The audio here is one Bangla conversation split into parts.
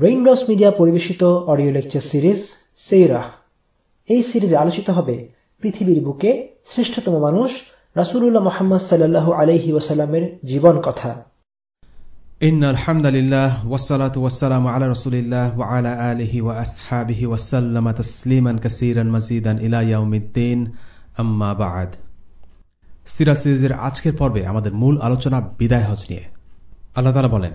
রেইনড্রপস মিডিয়া পরিবেশিত অডিও লেকচার সিরিজ সেইরাহ এই সিরিজে আলোচিত হবে পৃথিবীর বুকে শ্রেষ্ঠতম মানুষ রাসূলুল্লাহ মুহাম্মদ সাল্লাল্লাহু আলাইহি ওয়াসাল্লামের জীবন কথা إن الحمد لله والصلاة والسلام على رسول الله وعلى آله وأصحابه وسلم تسليما كثيرا مزيدا إلى يوم الدين أما بعد সিরাজ সিরিজের আজকের পর্বে আমাদের মূল আলোচনা বিদায় হজ নিয়ে আল্লাহ তালা বলেন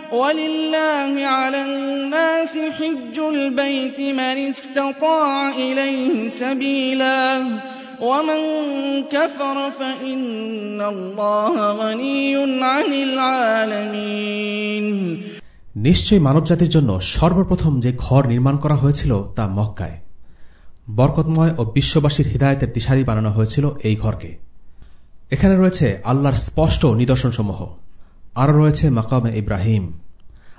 ولله على الناس حج البيت من استطاع إليه سبيلا ومن كفر فإن الله غني عن العالمين নিশ্চয়ই মানবজাতির জন্য সর্বপ্রথম যে ঘর নির্মাণ করা হয়েছিল তা মক্কায় বরকতময় ও বিশ্ববাসীর হৃদায়তের দিশারি বানানো হয়েছিল এই ঘরকে এখানে রয়েছে আল্লাহর স্পষ্ট নিদর্শনসমূহ আরও রয়েছে মাকামে ইব্রাহিম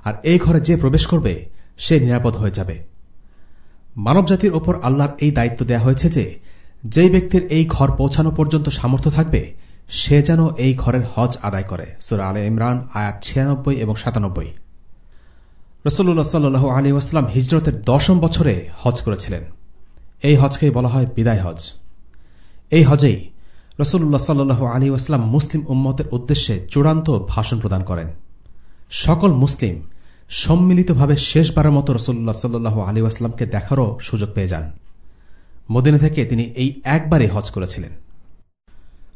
আর এই ঘরে যে প্রবেশ করবে, সে নিরাপদ হয়ে যাবে। মানবজাতির ওপর আল্লাহর এই দায়িত্ব দেয়া হয়েছে যে, যেই ব্যক্তির এই ঘর পৌঁছানো পর্যন্ত সামর্থ্য থাকবে, সে যেন এই ঘরের হজ আদায় করে। সুরা আলে ইমরান, আয়াত ছিয়ানব্বই এবং সাতানব্বই। রসল্লাহ সাল্লু আলী আসলাম হিজরতের দশম বছরে হজ করেছিলেন। এই হজকেই বলা হয় বিদায় হজ। এই হজেই রসুল্লাহ সাল্লু আলী আসলাম মুসলিম উম্মতের উদ্দেশ্যে চূড়ান্ত ভাষণ প্রদান করেন। সকল মুসলিম সম্মিলিতভাবে শেষবারের মতো রসুল্লাহ সাল্লু আলী আসলামকে দেখারও সুযোগ পেয়ে যান। মদিনা থেকে তিনি এই একবারই হজ করেছিলেন।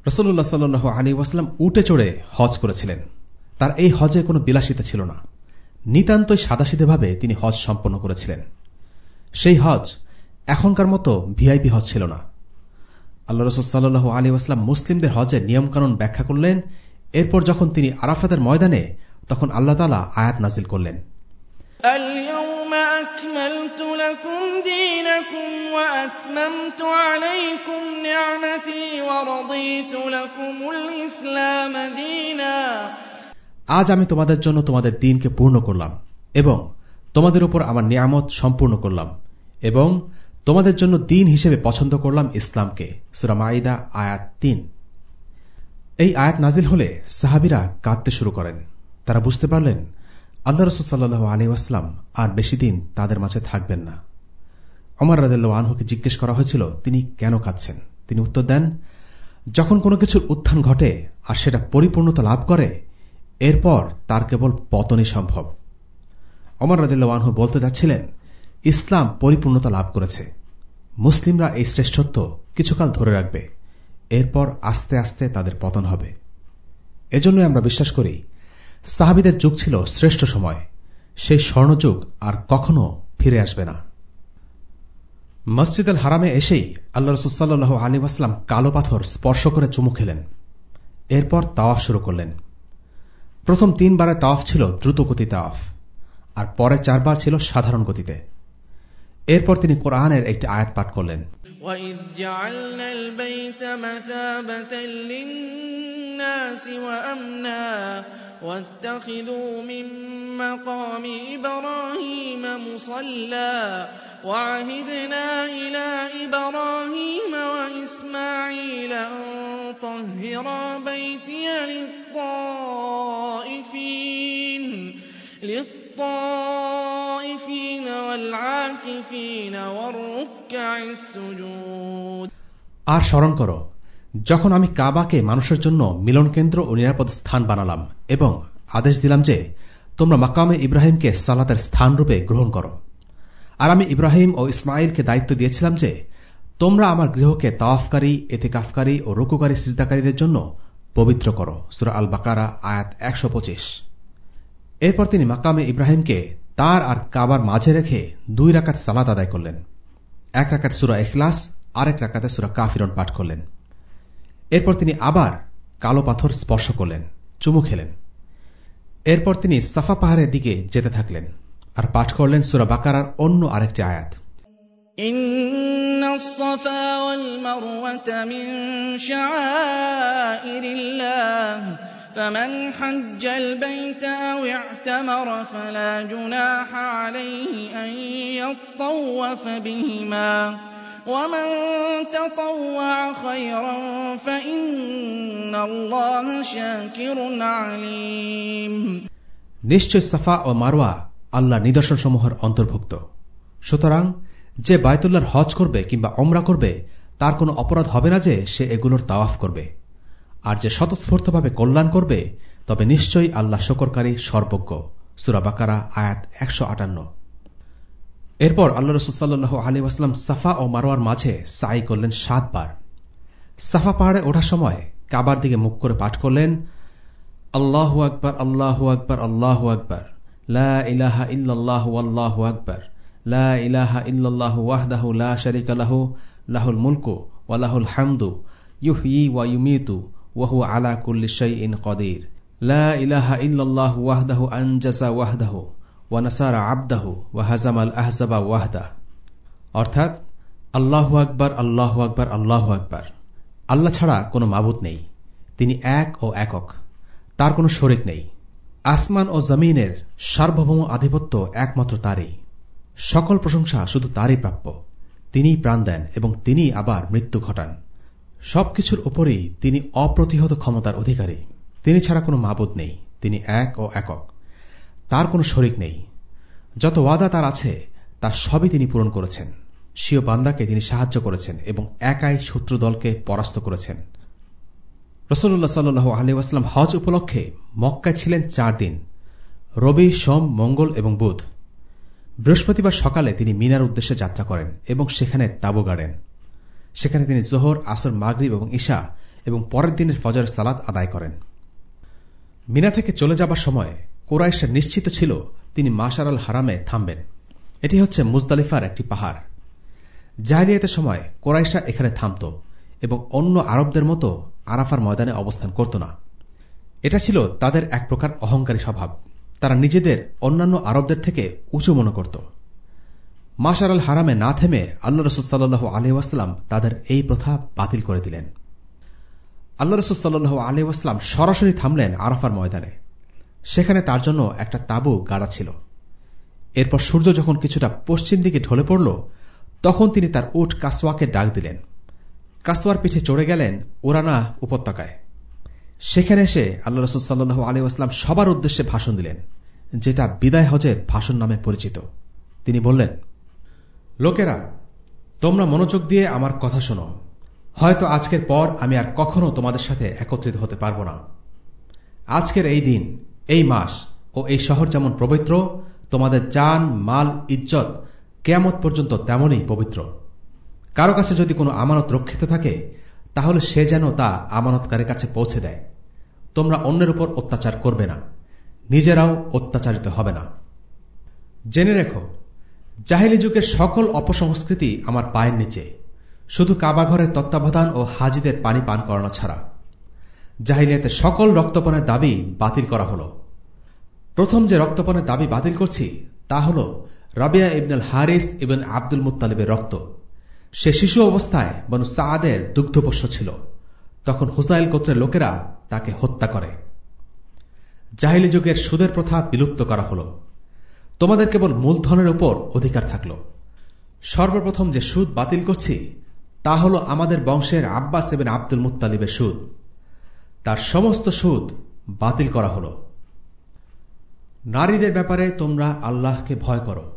রসুল্লাহ সাল্লু আলী আসলাম উটে চড়ে হজ করেছিলেন। তার এই হজে কোনো বিলাসিতা ছিল না। নিতান্তই সাদাসিধেভাবে তিনি হজ সম্পন্ন করেছিলেন। সেই হজ এখনকার মতো ভিআইপি হজ ছিল না। আল্লাহ রসুল সাল্লু আলী আসলাম মুসলিমদের হজের নিয়মকানুন ব্যাখ্যা করলেন। এরপর যখন তিনি আরাফাতের ময়দানে তখন আল্লাহ তালা আয়াত নাজিল করলেন اليوم أكملت لكم دينكم وأتممت عليكم نعمتي ورضيت لكم الإسلام دينا আজ আমি তোমাদের জন্য তোমাদের দিনকে পূর্ণ করলাম এবং তোমাদের উপর আমার নিয়ামত সম্পূর্ণ করলাম এবং তোমাদের জন্য দিন হিসেবে পছন্দ করলাম ইসলামকে সুরামাইদা আয়াত তিন এই আয়াত নাজিল হলে সাহাবিরা কাঁদতে শুরু করেন তারা বুঝতে পারলেন, আল্লাহ রসুল সাল্লু আলী আসলাম আর বেশি দিন তাদের মাঝে থাকবেন না। অমর রাজু আনহুকে জিজ্ঞেস করা হয়েছিল, তিনি কেন কাঁদছেন? তিনি উত্তর দেন, যখন কোনো কিছুর উত্থান ঘটে আর সেটা পরিপূর্ণতা লাভ করে, এরপর তার কেবল পতনই সম্ভব। অমর রাদিল্লা আনহু বলতে যাচ্ছিলেন, ইসলাম পরিপূর্ণতা লাভ করেছে। মুসলিমরা এই শ্রেষ্ঠত্ব কিছুকাল ধরে রাখবে, এরপর আস্তে আস্তে তাদের পতন হবে। এজন্যই আমরা বিশ্বাস করি সাহাবিদের যুগ ছিল শ্রেষ্ঠ সময় সেই স্বর্ণযুগ আর কখনো ফিরে আসবে না মসজিদ আল হারামে এসেই আল্লাহ রসুল্লাহ আলী আসলাম কালো পাথর স্পর্শ করে চুমু খেলেন এরপর তাওয়াফ শুরু করলেন প্রথম তিনবারের তাওয়াফ ছিল দ্রুতগতি তাওয়াফ আর পরে চারবার ছিল সাধারণ গতিতে এরপর তিনি কোরআনের একটি আয়াত পাঠ করলেন وإذ جعلنا البيت مثابة للناس وأمنا واتخذوا من مقام إبراهيم مصلى وعهدنا إلى إبراهيم وإسماعيل أن طهرا بيتي للطائفين للطائفين والعاكفين والركع السجود আর স্মরণ করো যখন আমি কাবাকে মানুষের জন্য মিলন কেন্দ্র ও নিরাপদ স্থান বানালাম এবং আদেশ দিলাম যে, তোমরা মাকামে ইব্রাহিমকে সালাতের স্থানরূপে গ্রহণ করো। আর আমি ইব্রাহিম ও ইসমাইলকে দায়িত্ব দিয়েছিলাম যে, তোমরা আমার গৃহকে তাওয়াফকারী, এতেকাফকারী ও রুকুকারী সিজদাকারীদের জন্য পবিত্র করো। সুরা আল বাকারা আয়াত একশো পঁচিশ। এরপর তিনি মাকামে ইব্রাহিমকে তার আর কাবার মাঝে রেখে দুই রাকাত সালাত আদায় করলেন। এক রাকাত সুরা এখলাস আরেক রাকাতে সুরা কাফিরন পাঠ করলেন। এরপর তিনি আবার কালো পাথর স্পর্শ করলেন চুমু খেলেন এরপর তিনি সাফা পাহাড়ের দিকে যেতে থাকলেন আর পাঠ করলেন সুরা বাকারার অন্য আরেকটি আয়াত إن الصفا والمروة من شعائر الله فمن حج البيت أو اعتمر فلا جناح عليه أن يطوف بهما ومن تطوع خيرا فإن الله شاكر عليم নিশ্চয় সাফা ও মারওয়া আল্লাহ নিদর্শনসমূহের অন্তর্ভুক্ত সুতরাং যে বায়তুল্লাহর হজ করবে কিংবা অমরা করবে তার কোনো অপরাধ হবে না যে সে এগুলোর তাওয়াফ করবে আর যে স্বতঃস্ফূর্তভাবে কল্যাণ করবে তবে নিশ্চয়ই আল্লাহ শকরকারী সর্বজ্ঞ সুরাবাকারা আয়াত একশো আটান্ন এরপর আল্লাহ রসুল্লাহ আলী আসলাম সাফা ও মারোয়ার মাঝে সাই করলেন সাতবার। সাফা পাহাড়ে ওঠার সময় কাবার দিকে মুখ করে পাঠ করলেন, আল্লাহ আকবর আল্লাহ আকবর আল্লাহ আকবর, লা ইলাহা ইল্লাল্লাহ আল্লাহু আকবর, লা ইলাহা ইল্লাল্লাহ লা শারিকা লাহু, লাহুল মুলকু ওয়া লাহুল হামদু, ইউহয়ি ওয়া ইউমীতু, ওয়া হুয়া আলা কুল্লি শাইইন কদির, লা ইলাহা ইল্লাল্লাহ, ওয়াহদাহু আনজাসা, ওয়াহদাহু। ওয়া নাসারা আবদাহু ওয়া হাজামাল আহজাবা ওয়াহদা। অর্থাৎ, আল্লাহু আকবর আল্লাহু আকবর আল্লাহু আকবর। আল্লাহ ছাড়া কোনো মাবুদ নেই। তিনি এক ও একক। তার কোনো শরিক নেই। আসমান ও জমিনের সার্বভৌম আধিপত্য একমাত্র তারই। সকল প্রশংসা শুধু তারই প্রাপ্য। তিনিই প্রাণ দেন এবং তিনি আবার মৃত্যু ঘটান। সবকিছুর উপরেই তিনি অপ্রতিহত ক্ষমতার অধিকারী। তিনি ছাড়া কোনো মাবুদ নেই। তিনি এক ও একক। তার কোনো শরিক নেই। যত ওয়াদা তার আছে, তার সবই তিনি পূরণ করেছেন। স্বীয় বান্দাকে তিনি সাহায্য করেছেন এবং একাই শত্রু দলকে পরাস্ত করেছেন। রসল্লাহ সাল্লু আলিউসলাম হজ উপলক্ষে মক্কায় ছিলেন চার দিন, রবি, সোম, মঙ্গল এবং বুধ। বৃহস্পতিবার সকালে তিনি মিনার উদ্দেশ্যে যাত্রা করেন এবং সেখানে তাবু গাড়েন। সেখানে তিনি জোহর, আসর, মাগরিব এবং ঈশা এবং পরের দিনের ফজর সালাত আদায় করেন। মিনা থেকে চলে যাবার সময় কোরাইশা নিশ্চিত ছিল তিনি মাসার আল হারামে থামবেন। এটি হচ্ছে মুজদালিফার একটি পাহাড়। জাহিলিয়াতের সময় কোরাইশা এখানে থামত এবং অন্য আরবদের মতো আরাফার ময়দানে অবস্থান করত না। এটা ছিল তাদের এক প্রকার অহংকারী স্বভাব। তারা নিজেদের অন্যান্য আরবদের থেকে উঁচু মনে করত। মাসার আল হারামে না থেমে আল্লাহ রসুলসাল্লু আলহাম তাদের এই প্রথা বাতিল করে দিলেন। আল্লাহ রসুলসাল্লু আলহাম সরাসরি থামলেন আরাফার ময়দানে। সেখানে তার জন্য একটা তাবু গাড়া ছিল। এরপর সূর্য যখন কিছুটা পশ্চিম দিকে ঢলে পড়ল, তখন তিনি তার উট কাসওয়াকে ডাক দিলেন। কাসওয়ার পিঠে চড়ে গেলেন ওরানা উপত্যকায়। সেখানে এসে আল্লাহ রসুল সাল্লু আলিউসলাম সবার উদ্দেশ্যে ভাষণ দিলেন, যেটা বিদায় হজের ভাষণ নামে পরিচিত। তিনি বললেন, লোকেরা, তোমরা মনোযোগ দিয়ে আমার কথা শোনো। হয়তো আজকের পর আমি আর কখনো তোমাদের সাথে একত্রিত হতে পারব না। আজকের এই দিন এই মাস ও এই শহর যেমন পবিত্র, তোমাদের যান মাল, ইজ্জত কেয়ামত পর্যন্ত তেমনই পবিত্র। কারও কাছে যদি কোনো আমানত রক্ষিত থাকে, তাহলে সে যেন তা আমানতকারের কাছে পৌঁছে দেয়। তোমরা অন্যের উপর অত্যাচার করবে না, নিজেরাও অত্যাচারিত হবে না। জেনে রেখো, জাহিলি যুগের সকল অপসংস্কৃতি আমার পায়ের নিচে। শুধু কাবাঘরের তত্ত্বাবধান ও হাজিদের পানি পান করানো ছাড়া। জাহিলিয়াতে সকল রক্তপণের দাবি বাতিল করা হল। প্রথম যে রক্তপণের দাবি বাতিল করছি, তা হল রাবিয়া ইবনুল হারিস ইবন আব্দুল মুতালিবের রক্ত। সে শিশু অবস্থায় বনু সাদের দুগ্ধপোষ্য ছিল। তখন হুসাইল গোত্রের লোকেরা তাকে হত্যা করে। জাহিলি যুগের সুদের প্রথা বিলুপ্ত করা হল। তোমাদের কেবল মূলধনের উপর অধিকার থাকল। সর্বপ্রথম যে সুদ বাতিল করছি, তা হল আমাদের বংশের আব্বাস এবং আব্দুল মুতালিবের সুদ। তার সমস্ত সুদ বাতিল করা হল। নারীদের ব্যাপারে তোমরা আল্লাহকে ভয় করো।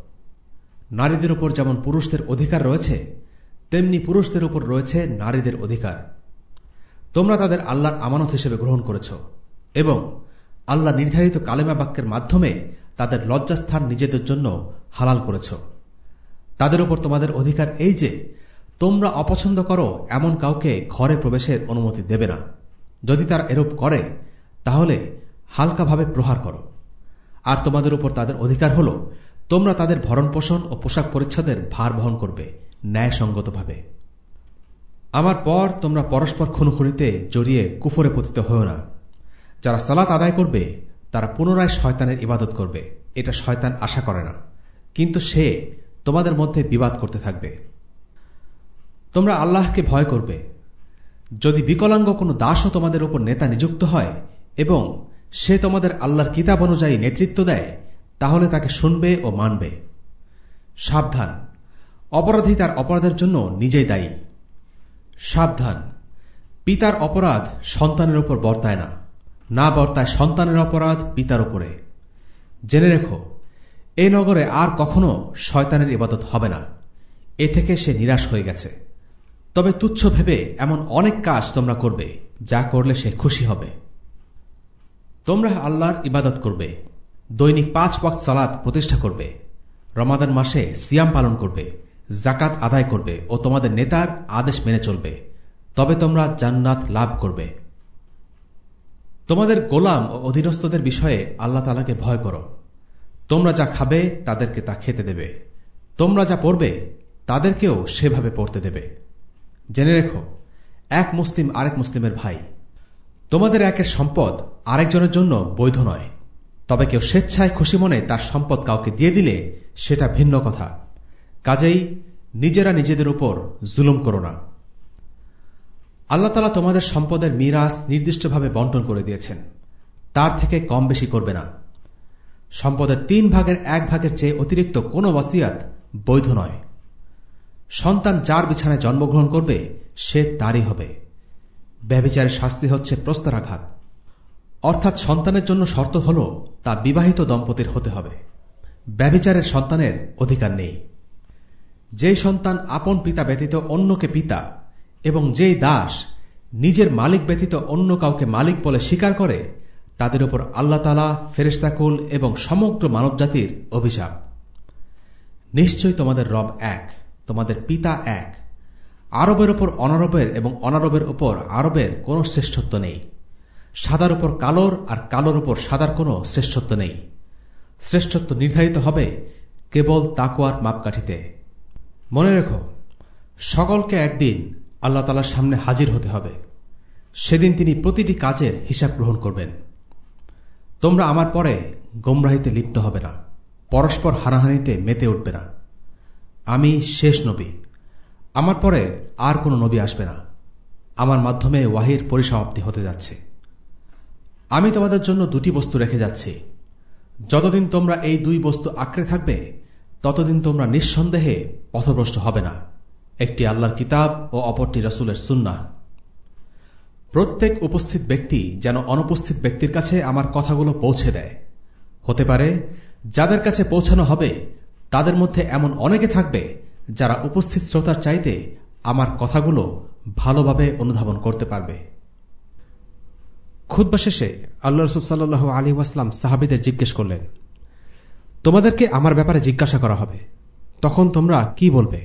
নারীদের উপর যেমন পুরুষদের অধিকার রয়েছে, তেমনি পুরুষদের উপর রয়েছে নারীদের অধিকার। তোমরা তাদের আল্লাহর আমানত হিসেবে গ্রহণ করেছ এবং আল্লাহ নির্ধারিত কালেমা বাক্যের মাধ্যমে তাদের লজ্জাস্থান নিজেদের জন্য হালাল করেছ। তাদের উপর তোমাদের অধিকার এই যে, তোমরা অপছন্দ করো এমন কাউকে ঘরে প্রবেশের অনুমতি দেবে না। যদি তারা এরূপ করে, তাহলে হালকাভাবে প্রহার করো। আর তোমাদের উপর তাদের অধিকার হল, তোমরা তাদের ভরণ পোষণ ও পোশাক পরিচ্ছদের ভার বহন করবে ন্যায়সঙ্গতভাবে। আমার পর তোমরা পরস্পর খুনোখুনিতে জড়িয়ে কুফরে পতিত হও না। যারা সালাত আদায় করবে, তারা পুনরায় শয়তানের ইবাদত করবে। এটা শয়তান আশা করে না। কিন্তু সে তোমাদের মধ্যে বিবাদ করতে থাকবে। তোমরা আল্লাহকে ভয় করবে। যদি বিকলাঙ্গ কোনো দাসও তোমাদের উপর নেতা নিযুক্ত হয় এবং সে তোমাদের আল্লাহর কিতাব অনুযায়ী নেতৃত্ব দেয়, তাহলে তাকে শুনবে ও মানবে। সাবধান। অপরাধী তার অপরাধের জন্য নিজেই দায়ী। সাবধান। পিতার অপরাধ সন্তানের উপর বর্তায় না। না বর্তায় সন্তানের অপরাধ পিতার উপরে। জেনে রেখো, এ নগরে আর কখনো শয়তানের ইবাদত হবে না। এ থেকে সে নিরাশ হয়ে গেছে। তবে তুচ্ছ ভেবে এমন অনেক কাজ তোমরা করবে, যা করলে সে খুশি হবে। তোমরা আল্লাহর ইবাদত করবে, দৈনিক পাঁচ ওয়াক্ত সালাত প্রতিষ্ঠা করবে, রমাদান মাসে সিয়াম পালন করবে জাকাত আদায় করবে ও তোমাদের নেতার আদেশ মেনে চলবে। তবে তোমরা জান্নাত লাভ করবে। তোমাদের গোলাম ও অধীনস্থদের বিষয়ে আল্লাহ তালাকে ভয় করো। তোমরা যা খাবে তাদেরকে তা খেতে দেবে। তোমরা যা পড়বে, তাদেরকেও সেভাবে পড়তে দেবে। জেনে রেখো, এক মুসলিম আরেক মুসলিমের ভাই। তোমাদের একের সম্পদ আরেকজনের জন্য বৈধ নয়। তবে কেউ স্বেচ্ছায় খুশি মনে তার সম্পদ কাউকে দিয়ে দিলে সেটা ভিন্ন কথা। কাজেই নিজেরা নিজেদের উপর জুলুম করো না। আল্লাহ তালা তোমাদের সম্পদের মিরাস নির্দিষ্টভাবে বন্টন করে দিয়েছেন। তার থেকে কম বেশি করবে না। সম্পদের তিন ভাগের এক ভাগের চেয়ে অতিরিক্ত কোনো ওয়াসিয়াত বৈধ নয়। সন্তান যার বিছানায় জন্মগ্রহণ করবে, সে তারই হবে। ব্যবিচারের শাস্তি হচ্ছে প্রস্তরাঘাত। অর্থাৎ সন্তানের জন্য শর্ত হল, তা বিবাহিত দম্পতির হতে হবে। ব্যবিচারের সন্তানের অধিকার নেই। যেই সন্তান আপন পিতা ব্যতীত অন্যকে পিতা এবং যেই দাস নিজের মালিক ব্যতীত অন্য কাউকে মালিক বলে স্বীকার করে, তাদের উপর আল্লাহ তালা ফেরেস্তাকুল এবং সমগ্র মানবজাতির অভিশাপ। নিশ্চয়ই তোমাদের রব এক। তোমাদের পিতা এক। আরবের ওপর অনারবের এবং অনারবের ওপর আরবের কোনো শ্রেষ্ঠত্ব নেই। সাদার উপর কালোর আর কালোর উপর সাদার কোনো শ্রেষ্ঠত্ব নেই। শ্রেষ্ঠত্ব নির্ধারিত হবে কেবল তাকুয়ার মাপকাঠিতে। মনে রেখো, সকলকে একদিন আল্লাহ তালার সামনে হাজির হতে হবে। সেদিন তিনি প্রতিটি কাজের হিসাব গ্রহণ করবেন। তোমরা আমার পরে গোমরাহিতে লিপ্ত হবে না। পরস্পর হানাহানিতে মেতে উঠবে না। আমি শেষ নবী। আমার পরে আর কোনো নবী আসবে না। আমার মাধ্যমে ওয়াহির পরিসমাপ্তি হতে যাচ্ছে। আমি তোমাদের জন্য দুটি বস্তু রেখে যাচ্ছি। যতদিন তোমরা এই দুই বস্তু আঁকড়ে থাকবে, ততদিন তোমরা নিঃসন্দেহে পথভ্রষ্ট হবে না। একটি আল্লাহর কিতাব ও অপরটি রসুলের সুন্না প্রত্যেক উপস্থিত ব্যক্তি যেন অনুপস্থিত ব্যক্তির কাছে আমার কথাগুলো পৌঁছে দেয়। হতে পারে, যাদের কাছে পৌঁছানো হবে তাদের মধ্যে এমন অনেকে থাকবে যারা উপস্থিত শ্রোতার চাইতে আমার কথাগুলো ভালোভাবে অনুধাবন করতে পারবে। খুদ্া শেষে আল্লাহ রসুল্লাহ আলী ওয়াসলাম সাহাবিদের জিজ্ঞেস করলেন, তোমাদেরকে আমার ব্যাপারে জিজ্ঞাসা করা হবে। তখন তোমরা কি বলবে?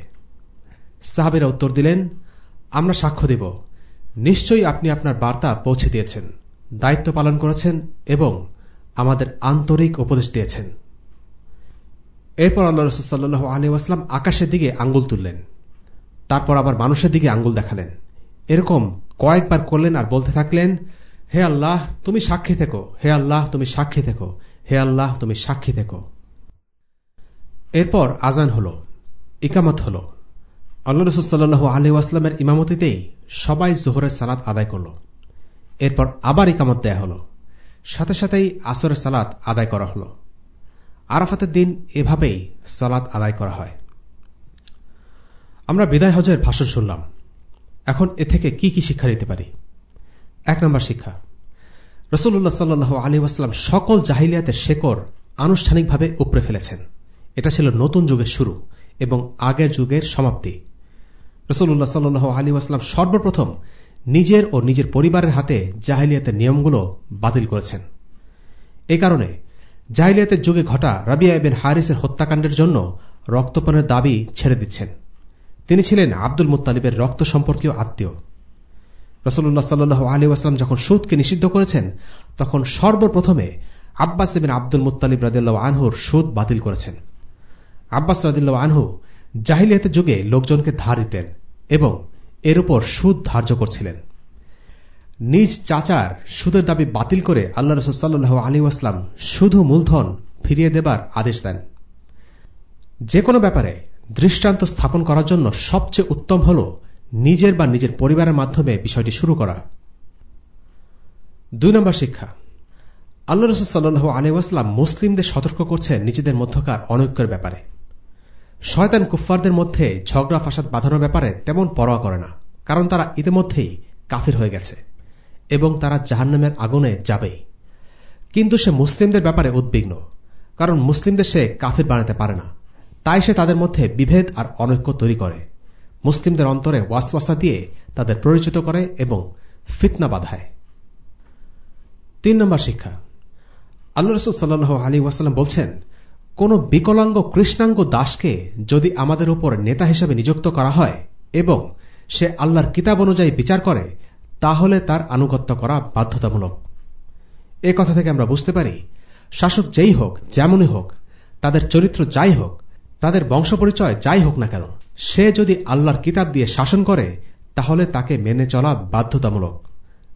সাহাবিরা উত্তর দিলেন, আমরা সাক্ষ্য দেব। নিশ্চয়ই আপনি আপনার বার্তা পৌঁছে দিয়েছেন, দায়িত্ব পালন করেছেন এবং আমাদের আন্তরিক উপদেশ দিয়েছেন। এরপর আল্লাহ রসুল্লাহ আলী আসলাম আকাশের দিকে আঙ্গুল তুললেন। তারপর আবার মানুষের দিকে আঙ্গুল দেখালেন। এরকম কয়েকবার করলেন আর বলতে থাকলেন, হে আল্লাহ, তুমি সাক্ষী থেকো। হে আল্লাহ, তুমি সাক্ষী থেকো। হে আল্লাহ, তুমি সাক্ষী থেকো। এরপর আজান হল, ইকামত হল। আল্লাহ রসুল্লাহ আলী আসলামের ইমামতিতেই সবাই জোহরের সালাত আদায় করল। এরপর আবার ইকামত দেয়া হল। সাথে সাথেই আসরের সালাত আদায় করা হল। আরাফাতের দিন এভাবেই সালাত আদায় করা হয়। আমরা বিদায় হজের ভাষণ শুনলাম। এখন এ থেকে কি কি শিক্ষা নিতে পারি? এক নম্বর শিক্ষা। রসুল্লাহ সাল্লু আলী ওয়াসাল্লাম সকল জাহিলিয়াতের শেকড় আনুষ্ঠানিকভাবে উপড়ে ফেলেছেন। এটা ছিল নতুন যুগের শুরু এবং আগের যুগের সমাপ্তি। রসুল্লাহ সাল্লু আলী সর্বপ্রথম নিজের ও নিজের পরিবারের হাতে জাহিলিয়াতের নিয়মগুলো বাতিল করেছেন। এ কারণে জাহিলিয়াতের যুগে ঘটা রাবিয়া এবেন হারিসের হত্যাকাণ্ডের জন্য রক্তপানের দাবি ছেড়ে দিচ্ছেন। তিনি ছিলেন আব্দুল মুতালিবের রক্ত সম্পর্কীয় আত্মীয়। রসুল্লাহ সাল্লু আলী আসলাম যখন সুদকে নিষিদ্ধ করেছেন, তখন সর্বপ্রথমে আব্বাস এবেন আব্দুল মুতালিব রাদিল্লাহ আনহুর সুদ বাতিল করেছেন। আব্বাস রাদিল্লাহ আনহু জাহিলিয়াতের যুগে লোকজনকে ধার দিতেন এবং এর উপর সুদ ধার্য করছিলেন। নিজ চাচার সুদের দাবি বাতিল করে আল্লাহ রসুল্লাহ আলী আসলাম শুধু মূলধন ফিরিয়ে দেবার আদেশ দেন। যে কোনো ব্যাপারে দৃষ্টান্ত স্থাপন করার জন্য সবচেয়ে উত্তম হল নিজের বা নিজের পরিবারের মাধ্যমে বিষয়টি শুরু করা। দুই নম্বর শিক্ষা। আল্লাহ রসুল সাল্লু আলহাম মুসলিমদের সতর্ক করছেন নিজেদের মধ্যকার অনৈক্যের ব্যাপারে। শয়তান কুফফারদের মধ্যে ঝগড়া ফাসাদ বাঁধানোর ব্যাপারে তেমন পরোয়া করে না, কারণ তারা ইতিমধ্যেই কাফির হয়ে গেছে। এবং তারা জাহান্নামের আগুনে যাবেই কিন্তু সে মুসলিমদের ব্যাপারে উদ্বিগ্ন, কারণ মুসলিমদের সে কাফির বানাতে পারে না। তাই সে তাদের মধ্যে বিভেদ আর অনৈক্য তৈরি করে। মুসলিমদের অন্তরে ওয়াসওয়াসা দিয়ে তাদের পরিচিত করে এবং ফিতনা বাধায়। তিন নম্বর শিক্ষা। আল্লাহ রসুল সাল্লু আলী ওয়াসাল্লাম বলছেন, কোন বিকলাঙ্গ কৃষ্ণাঙ্গ দাসকে যদি আমাদের উপর নেতা হিসেবে নিযুক্ত করা হয় এবং সে আল্লাহর কিতাব অনুযায়ী বিচার করে তাহলে তার আনুগত্য করা বাধ্যতামূলক। এ কথা থেকে আমরা বুঝতে পারি, শাসক যেই হোক, যেমনই হোক, তাদের চরিত্র যাই হোক, তাদের বংশপরিচয় যাই হোক না কেন, সে যদি আল্লাহর কিতাব দিয়ে শাসন করে, তাহলে তাকে মেনে চলা বাধ্যতামূলক।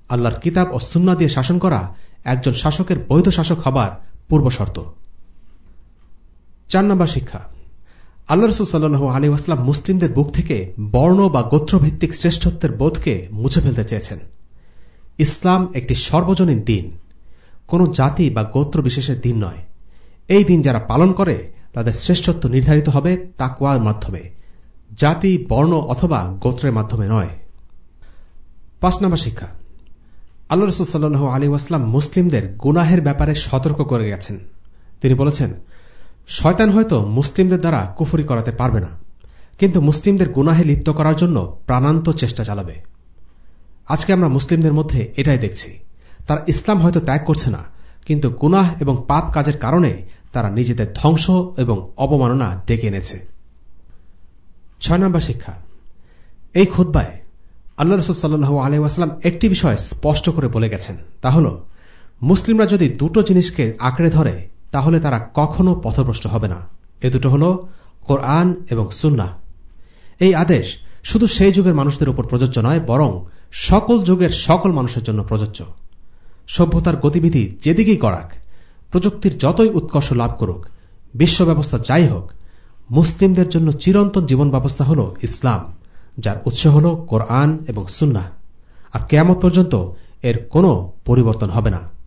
আল্লাহর কিতাব ও সুন্না দিয়ে শাসন করা একজন শাসকের বৈধ শাসক হবার পূর্বশর্ত। চার নম্বর শিক্ষা। আল্লাহ রসুল সাল্লু আলী আসলাম মুসলিমদের বুক থেকে বর্ণ বা গোত্রভিত্তিক শ্রেষ্ঠত্বের বোধকে মুছে ফেলতে চেয়েছেন। ইসলাম একটি সর্বজনীন দিন। কোন জাতি বা গোত্র বিশেষের দিন নয়। এই দিন যারা পালন করে, তাদের শ্রেষ্ঠত্ব নির্ধারিত হবে তাকুয়ার মাধ্যমে। জাতি, বর্ণ অথবা গোত্রের মাধ্যমে নয়। শিক্ষা। আল্লাহ রসুল সাল্লু আলী ওয়াসলাম মুসলিমদের গুনাহের ব্যাপারে সতর্ক করে গেছেন। তিনি বলেছেন শয়তান হয়তো মুসলিমদের দ্বারা কুফরি করাতে পারবে না, কিন্তু মুসলিমদের গুনাহে লিপ্ত করার জন্য প্রাণান্ত চেষ্টা চালাবে। আজকে আমরা মুসলিমদের মধ্যে এটাই দেখছি। তারা ইসলাম হয়তো ত্যাগ করছে না, কিন্তু গুনাহ এবং পাপ কাজের কারণে তারা নিজেদের ধ্বংস এবং অবমাননা ডেকে এনেছে। ছয় নম্বর শিক্ষা। এই খুদ্বায় আল্লাহ রসুল সাল্লু আলহাম একটি বিষয় স্পষ্ট করে বলে গেছেন। তা হল, মুসলিমরা যদি দুটো জিনিসকে আঁকড়ে ধরে তাহলে তারা কখনো পথভ্রষ্ট হবে না। এ দুটো হল কোরআন এবং সুন্না এই আদেশ শুধু সেই যুগের মানুষদের উপর প্রযোজ্য নয়, বরং সকল যুগের সকল মানুষের জন্য প্রযোজ্য। সভ্যতার গতিবিধি যেদিকেই করাক প্রযুক্তির যতই উৎকর্ষ লাভ করুক, বিশ্ব ব্যবস্থা যাই হোক, মুসলিমদের জন্য চিরন্তন জীবন ব্যবস্থা হল ইসলাম, যার উৎস হল কোরআন এবং সুন্না আর কেয়ামত পর্যন্ত এর কোনো পরিবর্তন হবে না।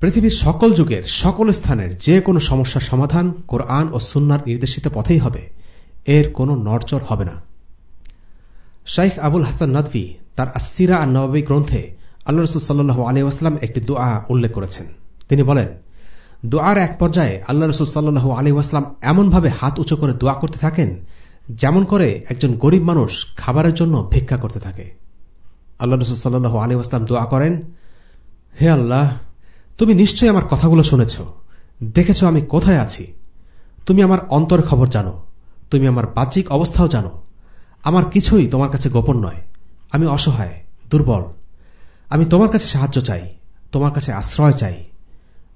পৃথিবীর সকল যুগের, সকল স্থানের যে কোনো সমস্যার সমাধান কোরআন ও সুন্নার নির্দেশিত পথেই হবে। এর কোনো নড়চড় হবে না। শাইখ আবুল হাসান নদভি তার আসিরা আর নবাবী গ্রন্থে আল্লাহ সাল্লু আলিউসলাম একটি দোয়া উল্লেখ করেছেন। তিনি বলেন, দোয়ার এক পর্যায়ে আল্লাহ রসুল সাল্লু আলিউসলাম এমনভাবে হাত উঁচু করে দোয়া করতে থাকেন, যেমন করে একজন গরিব মানুষ খাবারের জন্য ভিক্ষা করতে থাকে। আল্লাহ রসুল সাল্লু আলিউসলাম দোয়া করেন, হে আল্লাহ তুমি নিশ্চয়ই আমার কথাগুলো শুনেছ। দেখেছ আমি কোথায় আছি। তুমি আমার অন্তর খবর জানো। তুমি আমার বাহ্যিক অবস্থাও জানো। আমার কিছুই তোমার কাছে গোপন নয়। আমি অসহায়, দুর্বল। আমি তোমার কাছে সাহায্য চাই, তোমার কাছে আশ্রয় চাই।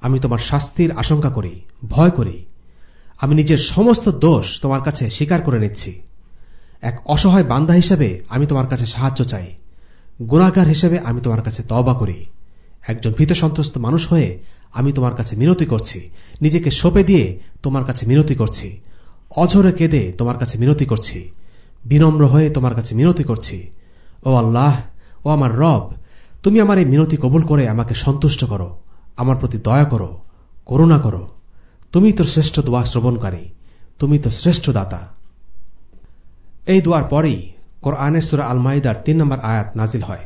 আমি তোমার শাস্তির আশঙ্কা করি, ভয় করি। আমি নিজের সমস্ত দোষ তোমার কাছে স্বীকার করে নিচ্ছি। এক অসহায় বান্দা হিসেবে আমি তোমার কাছে সাহায্য চাই। গুণাগার হিসেবে আমি তোমার কাছে তবা করি। একজন ভীত সন্ত্রস্ত মানুষ হয়ে আমি তোমার কাছে মিনতি করছি। নিজেকে সোপে দিয়ে তোমার কাছে মিনতি করছি। অঝরে কেঁদে তোমার কাছে মিনতি করছি। বিনম্র হয়ে তোমার কাছে মিনতি করছি। ও আল্লাহ, ও আমার রব, তুমি আমার এই মিনতি কবুল করে আমাকে সন্তুষ্ট করো। আমার প্রতি দয়া করো, করুণা করো। তুমি তো শ্রেষ্ঠ দোয়া শ্রবণকারী, তুমি তো শ্রেষ্ঠ দাতা। এই দোয়ার পরেই কোরআনের আলমাইদার তিন নম্বর আয়াত নাজিল হয়।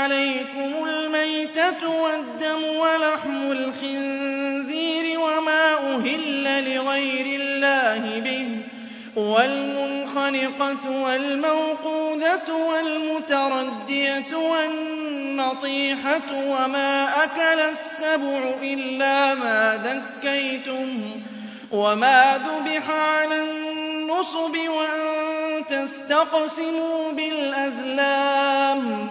عليكم الميتة والدم ولحم الخنزير وما أهل لغير الله به والمنخنقة والموقوذة والمتردية والنطيحة وما أكل السبع إلا ما ذكيتم وما ذبح على النصب وأن تستقسموا بالأزلام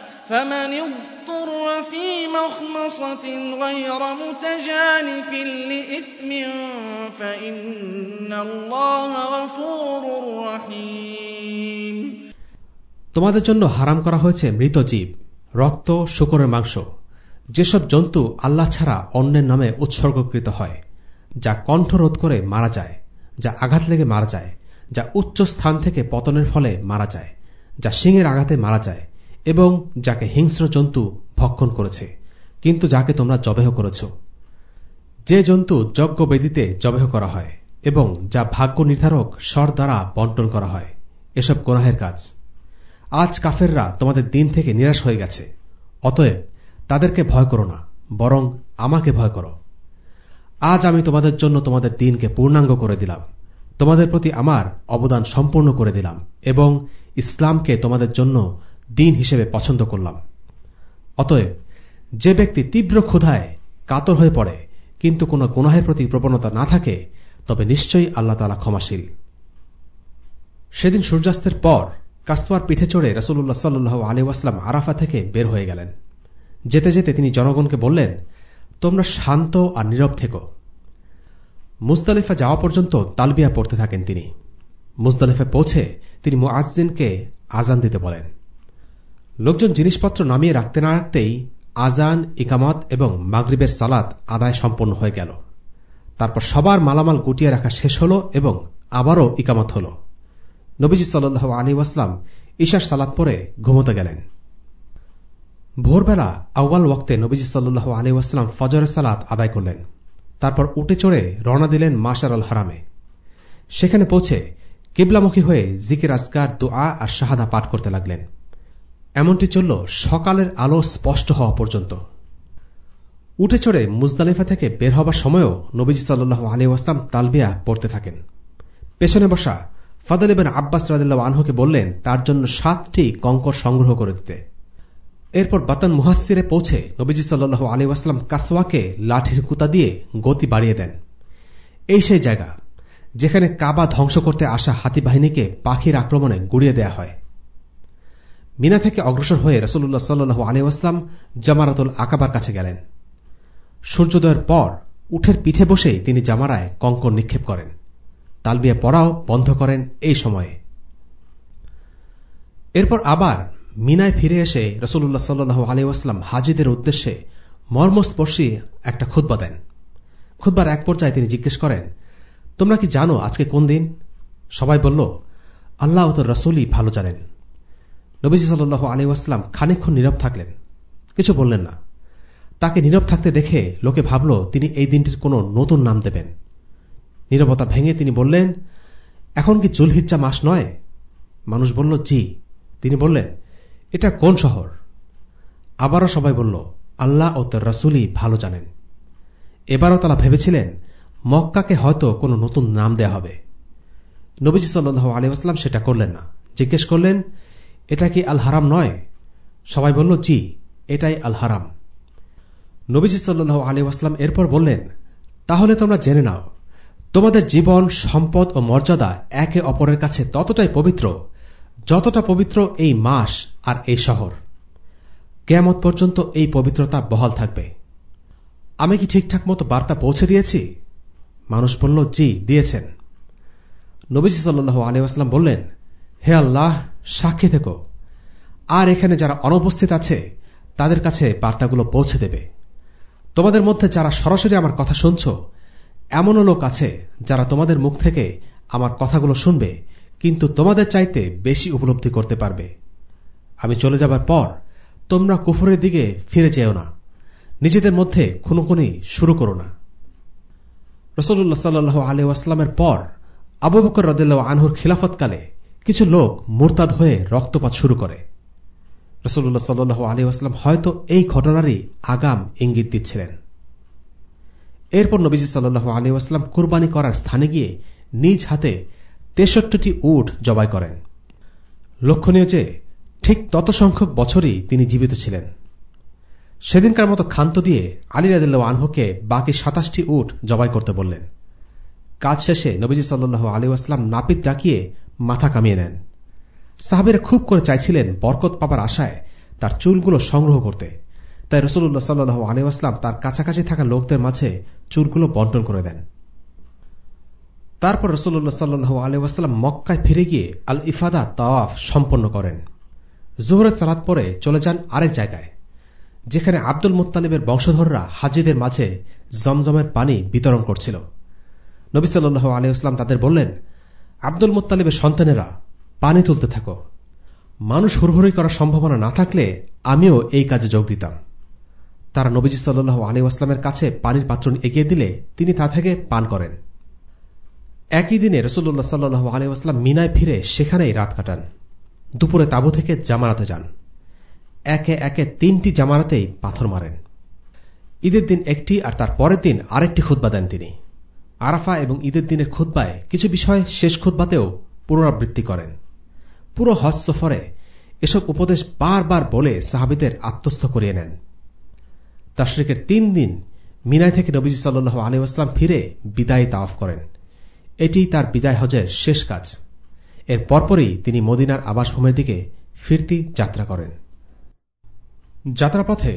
فمن اضطر في مخمصة غير متجانف لإثم فإن الله غفور رحيم তোমাদের জন্য হারাম করা হয়েছে মৃত জীব রক্ত শুকরের মাংস যেসব জন্তু আল্লাহ ছাড়া অন্যের নামে উৎসর্গকৃত হয় যা কণ্ঠরোধ করে মারা যায় যা আঘাত লেগে মারা যায় যা উচ্চ স্থান থেকে পতনের ফলে মারা যায় যা শিঙের আঘাতে মারা যায় এবং যাকে হিংস্র জন্তু ভক্ষণ করেছে। কিন্তু যাকে তোমরা জবেহ করেছ। যে জন্তু যজ্ঞ বেদিতে জবেহ করা হয় এবং যা ভাগ্য নির্ধারক স্বর দ্বারা বন্টন করা হয়, এসব গোনাহের কাজ। আজ কাফেররা তোমাদের দিন থেকে নিরাশ হয়ে গেছে, অতএব তাদেরকে ভয় করো না, বরং আমাকে ভয় করো। আজ আমি তোমাদের জন্য তোমাদের দিনকে পূর্ণাঙ্গ করে দিলাম, তোমাদের প্রতি আমার অবদান সম্পূর্ণ করে দিলাম এবং ইসলামকে তোমাদের জন্য দিন হিসেবে পছন্দ করলাম। অতএব, যে ব্যক্তি তীব্র ক্ষুধায় কাতর হয়ে পড়ে, কিন্তু কোনো গুনাহের প্রতি প্রবণতা না থাকে, তবে নিশ্চয়ই আল্লাহ তালা ক্ষমাশীল। সেদিন সূর্যাস্তের পর কাসওয়ার পিঠে চড়ে রসুল্লাহ সাল্লু আলী ওয়াসলাম আরাফা থেকে বের হয়ে গেলেন। যেতে যেতে তিনি জনগণকে বললেন, তোমরা শান্ত আর নীরব থেকো। মুজদালিফা যাওয়া পর্যন্ত তালবিয়া পড়তে থাকেন তিনি। মুজদালিফা পৌঁছে তিনি মুআজ্জিনকে আজান দিতে বলেন। লোকজন জিনিসপত্র নামিয়ে রাখতে না রাখতেই আজান, ইকামত এবং মাগরিবের সালাত আদায় সম্পন্ন হয়ে গেল। তারপর সবার মালামাল গুটিয়ে রাখা শেষ হল এবং আবারও ইকামত হল। নবীজি সাল্লু আলী ওয়াসলাম ঈশার সালাত পরে ঘুমোতে গেলেন। ভোরবেলা আউ্বাল ওয়াক্তে নবীজি সাল্লু আলী ওয়াসলাম ফজরের সালাত আদায় করলেন। তারপর উঠে চড়ে রওনা দিলেন মাসার আল হারামে। সেখানে পৌঁছে কিবলামুখী হয়ে জিকির আজগার দোয়া আর শাহাদা পাঠ করতে লাগলেন। এমনটি চলল সকালের আলো স্পষ্ট হওয়া পর্যন্ত। উঠে চড়ে মুজদালিফা থেকে বের হবার সময়ও নবীজি সাল্লু আলী ওয়াসলাম তালবিয়া পড়তে থাকেন। পেছনে বসা ফাদল এবেন আব্বাস রাদিল্লাহ আনহুকে বললেন, তার জন্য সাতটি কঙ্কর সংগ্রহ করে দিতে। এরপর বাতান মুহাসিরে পৌঁছে নবীজি সাল্লু আলী ওয়াসলাম কাসওয়াকে লাঠির কুতা দিয়ে গতি বাড়িয়ে দেন। এই সেই জায়গা, যেখানে কাবা ধ্বংস করতে আসা হাতি বাহিনীকে পাখির আক্রমণে গুড়িয়ে দেয়া হয়। মিনা থেকে অগ্রসর হয়ে রসুল্লাহ সাল্লু আলী ওয়াসলাম জামারাতুল আকাবার কাছে গেলেন। সূর্যোদয়ের পর উঠের পিঠে বসেই তিনি জামারায় কঙ্কর নিক্ষেপ করেন। তালবিয়া পড়াও বন্ধ করেন এই সময়ে। এরপর আবার মিনায় ফিরে এসে রসুল্লাহ সাল্লু আলী ওয়াসলাম হাজিদের উদ্দেশ্যে মর্মস্পর্শী একটা খুদ্া দেন। খুদ্বার এক পর্যায়ে তিনি জিজ্ঞেস করেন, তোমরা কি জানো আজকে কোন দিন? সবাই বলল, আল্লাহ তো রসুলই ভালো জানেন। নবীজি সাল্লু আলী ওয়াসলাম খানিক্ষণ নীরব থাকলেন। কিছু বললেন না। তাকে নীরব থাকতে দেখে লোকে ভাবল, তিনি এই দিনটির কোনো নতুন নাম দেবেন। নীরবতা ভেঙে তিনি বললেন, এখন কি জুলহিজ্জা মাস নয়? মানুষ বলল, জি। তিনি বললেন, এটা কোন শহর? আবারও সবাই বলল, আল্লাহ ও তার রসুলই ভালো জানেন। এবারও তারা ভেবেছিলেন, মক্কাকে হয়তো কোনো নতুন নাম দেয়া হবে। নবীজি সাল্লু আলিউসলাম সেটা করলেন না। জিজ্ঞেস করলেন এটা কি আল হারাম নয়? সবাই বলল, জি, এটাই আল হারাম নবীজি সাল্লু আলী আসলাম এরপর বললেন, তাহলে তোমরা জেনে নাও, তোমাদের জীবন, সম্পদ ও মর্যাদা একে অপরের কাছে ততটাই পবিত্র, যতটা পবিত্র এই মাস আর এই শহর। কেয়ামত পর্যন্ত এই পবিত্রতা বহাল থাকবে। আমি কি ঠিকঠাক মতো বার্তা পৌঁছে দিয়েছি? মানুষ বলল, জি, দিয়েছেন। নবীজি সাল্লু আলিউসলাম বললেন, হে আল্লাহ সাক্ষী থেকো। আর এখানে যারা অনুপস্থিত আছে, তাদের কাছে বার্তাগুলো পৌঁছে দেবে। তোমাদের মধ্যে যারা সরাসরি আমার কথা শুনছ, এমনও লোক আছে যারা তোমাদের মুখ থেকে আমার কথাগুলো শুনবে, কিন্তু তোমাদের চাইতে বেশি উপলব্ধি করতে পারবে। আমি চলে যাবার পর তোমরা কুফরের দিকে ফিরে যেও না। নিজেদের মধ্যে খুনোখুনি শুরু করো না। রসল্লাহ সাল্লু আলী আসলামের পর আবু বকর রদুল্লাহ আনহুর খিলাফতকালে কিছু লোক মোরতাদ হয়ে রক্তপাত শুরু করে। রসুল্লাহ সাল্লু আলী আসলাম হয়তো এই ঘটনারই আগাম ইঙ্গিত দিচ্ছিলেন। এরপর নবীজি সাল্লু আলী আসলাম কুরবানি করার স্থানে গিয়ে নিজ হাতে তেষট্টিটি উট জবাই করেন। লক্ষণীয় যে, ঠিক তত সংখ্যক বছরই তিনি জীবিত ছিলেন। সেদিনকার মতো ক্ষান্ত দিয়ে আলী রাদিল্লাহ আনহুকে বাকি সাতাশটি উট জবাই করতে বললেন। কাজ শেষে নবীজি সাল্লু আলী আসলাম নাপিত ডাকিয়ে মাথা কামিয়ে নেন। সাহাবেরা খুব করে চাইছিলেন বরকত পাবার আশায় তার চুলগুলো সংগ্রহ করতে। তাই রসুল্লাহ সাল্লু আলী আসলাম তার কাছাকাছি থাকা লোকদের মাঝে চুলগুলো বন্টন করে দেন। তারপর রসুল্লাহ সাল্লু আলিউসালাম মক্কায় ফিরে গিয়ে আল ইফাদা তাওয়াফ সম্পন্ন করেন। জোহরের সালাদ পরে চলে যান আরেক জায়গায়, যেখানে আব্দুল মুতালিবের বংশধররা হাজিদের মাঝে জমজমের পানি বিতরণ করছিল। নবী সাল্লু আলিউসলাম তাদের বললেন আব্দুল মুতালিবের সন্তানেরা, পানি তুলতে থাকো। মানুষ হুড়হুড়ি করার সম্ভাবনা না থাকলে আমিও এই কাজে যোগ দিতাম। তারা নবীজি সাল্লু আলী আসলামের কাছে পানির পাত্র এগিয়ে দিলে তিনি তা থেকে পান করেন। একই দিনে রসুল্লাহ সাল্লু আলিউসলাম মিনায় ফিরে সেখানেই রাত কাটান। দুপুরে তাবু থেকে জামারাতে যান। একে একে তিনটি জামারাতেই পাথর মারেন। ঈদের দিন একটি আর তার পরের দিন আরেকটি খুদ্া দেন তিনি। আরাফা এবং ঈদের দিনের খুদ্বায় কিছু বিষয় শেষ খুদ্বাতেও পুনরাবৃত্তি করেন। পুরো হজ সফরে এসব উপদেশ বারবার বলে সাহাবিদের আত্মস্থ করিয়ে নেন। তাশরিকের তিন দিন মিনায় থেকে নবীজি সাল্লু আলিউসলাম ফিরে বিদায় তাওয়াফ করেন। এটি তার বিদায় হজের শেষ কাজ। এর পরপরই তিনি মদিনার আবাসভূমির দিকে ফিরতি যাত্রা করেন। যাত্রাপথে